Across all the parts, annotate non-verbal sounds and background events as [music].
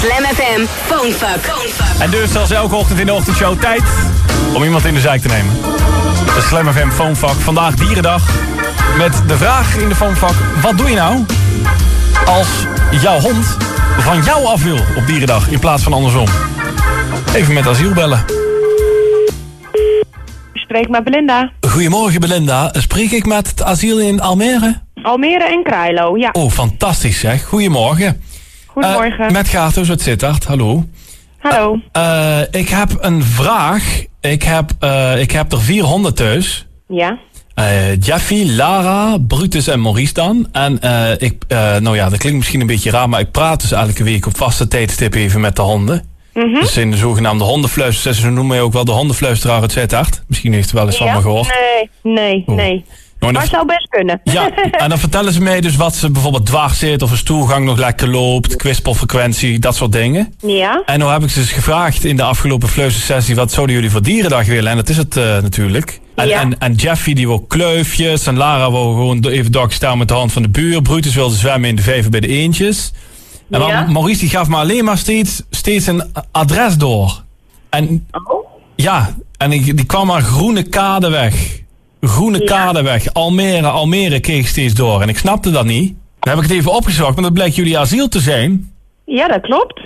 Slam FM Phonefuck. En dus zoals elke ochtend in de ochtendshow tijd om iemand in de zijk te nemen. De Slam FM Phonefuck. Vandaag dierendag. Met de vraag in de Phonefuck. Wat doe je nou als jouw hond van jou af wil op dierendag in plaats van andersom? Even met asiel bellen. Spreek met Belinda. Goedemorgen Belinda. Spreek ik met het asiel in Almere? Almere en Krailo, ja. Oh, fantastisch zeg. Goedemorgen. Goedemorgen. Eh, met uit Sittard. Hallo. Hallo. Eh, ik heb een vraag. Ik heb, eh, ik heb er vier honden thuis. Ja. Eh, Jeffy, Lara, Brutus en Maurice dan. En eh, ik, eh, nou ja, dat klinkt misschien een beetje raar, maar ik praat dus elke week op vaste tijdstip even met de honden. Mhm. Dus in de zogenaamde hondenfluisteraars, ze noemen je ook wel de hondenfluisteraar uit Sittard. Misschien heeft u wel eens van me gehoord. Nee, nee, Oh. nee. Nou, Maar dan- zou best kunnen. ja, [laughs] en dan vertellen ze mij dus wat ze bijvoorbeeld dwars zit, of een stoelgang nog lekker loopt, kwispelfrequentie, dat soort dingen. ja. En nou heb ik ze dus gevraagd in de afgelopen fluistersessie... wat zouden jullie voor dierendag willen? En dat is het eh, natuurlijk. En, Ja. en, en Jeffy die wil kleufjes. En Lara wil gewoon even dag staan met de hand van de buur. Brutus wilde zwemmen in de vijver bij de eentjes. En Ja. Maurice die gaf me alleen maar steeds, steeds een adres door. En Oh. ja, en ik, die kwam maar Groene Kadeweg. Groene. Kadeweg. Almere, Almere kreeg steeds door. En ik snapte dat niet. Dan heb ik het even opgezocht, maar dat blijkt jullie asiel te zijn. Ja, dat klopt.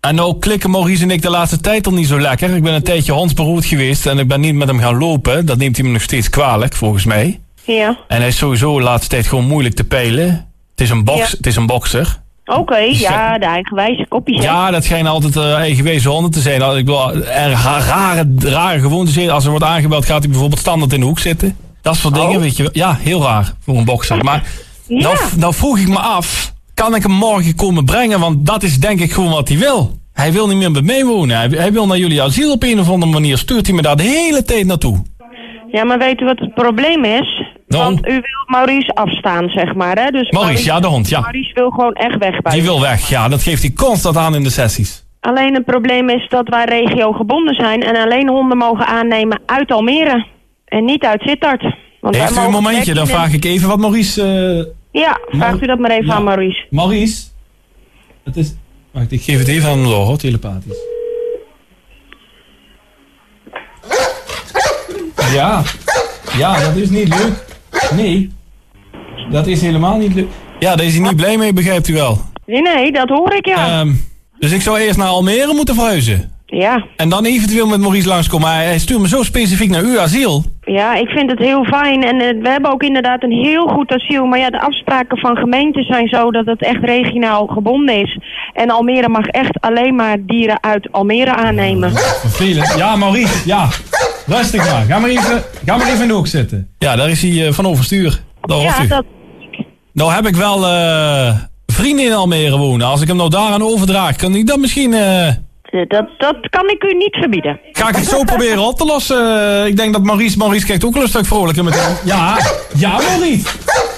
En nou klikken Maurice en ik de laatste tijd al niet zo lekker. Ik ben een tijdje hondsberoerd geweest en ik ben niet met hem gaan lopen. Dat neemt hij me nog steeds kwalijk, volgens mij. Ja. En hij is sowieso de laatste tijd gewoon moeilijk te peilen. Het is een, box, Ja. het is een bokser. Oké, ja, de eigenwijze kopjes. Ja, dat schijnen altijd uh, eigenwezen honden te zijn. Ik wil er rare, rare gewoontes zijn. Als er wordt aangebeld, gaat hij bijvoorbeeld standaard in de hoek zitten. Dat soort dingen, Oh. weet je wel. Ja, heel raar voor een bokser. Maar Ja. nou, nou vroeg ik me af, kan ik hem morgen komen brengen? Want dat is denk ik gewoon wat hij wil. Hij wil niet meer bij mij wonen. Hij, hij wil naar jullie asiel op een of andere manier. Stuurt hij me daar de hele tijd naartoe. Ja, maar weet u wat het probleem is? Nou? Want u wil Maurice afstaan, zeg maar, hè? Dus Maurice, ja, de hond, ja. Maurice wil gewoon echt weg bij Die wil weg, ja. Dat geeft hij constant aan in de sessies. Alleen het probleem is dat wij regio gebonden zijn en alleen honden mogen aannemen uit Almere. En niet uit Sittard. Want Heeft u een momentje? Dan vraag ik even wat Maurice... eh, Ja, vraagt u dat maar even Ja. aan Maurice. Maurice? Het is... Wacht, ik geef het even aan hoor, telepathisch. Ja. Ja, dat is niet leuk. Nee. Dat is helemaal niet leuk. Ja, daar is hij niet blij mee, begrijpt u wel. Nee, nee, dat hoor ik ja. Ehm, dus ik zou eerst naar Almere moeten verhuizen. ja. En dan eventueel met Maurice langskomen. Maar hij, stuurt me zo specifiek naar uw asiel. Ja, ik vind het heel fijn. En eh, we hebben ook inderdaad een heel goed asiel. Maar ja, de afspraken van gemeenten zijn zo dat het echt regionaal gebonden is. En Almere mag echt alleen maar dieren uit Almere aannemen. Vervelend. Ja, Maurice, ja. Rustig maar. Ga maar even, ga maar even in de hoek zitten. Ja, daar is hij eh, van overstuur. Daar Ja, dat, Nou heb ik wel eh, vrienden in Almere wonen. Als ik hem nou daaraan overdraag, kan ik dat misschien... eh, dat, dat kan ik u niet verbieden. ga ik het zo [laughs] proberen op te lossen. Ik denk dat Maurice... Maurice krijgt ook wel een stuk vrolijker met hem. Ja, ja Maurice.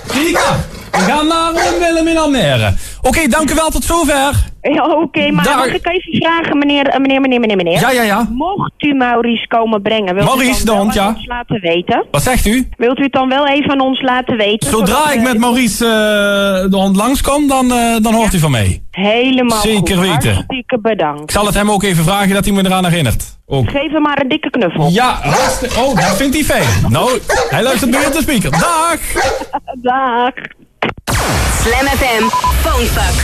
Kika, we gaan naar Willem in Almere. Oké, dank u wel tot zover. Ja, Oké, maar Daar- mag ik even vragen, meneer, eh, meneer, meneer, meneer, meneer? Ja, ja, ja. Mocht u Maurice komen brengen, wilt Maurice, u het de dan hond, ja. ons laten weten? Wat zegt u? Wilt u het dan wel even aan ons laten weten? Zodra ik met Maurice eh, de hond langskom, dan, eh, dan hoort u van mij. Helemaal Zeker goed. weten. Hartstikke bedankt. Ik zal het hem ook even vragen dat hij me eraan herinnert. Ook. Geef hem maar een dikke knuffel. Ja, hartstikke... Oh, dat vindt hij fijn. Nou, hij luistert nu op de speaker. Dag! [laughs] Dag. Slam FM Phonefuck.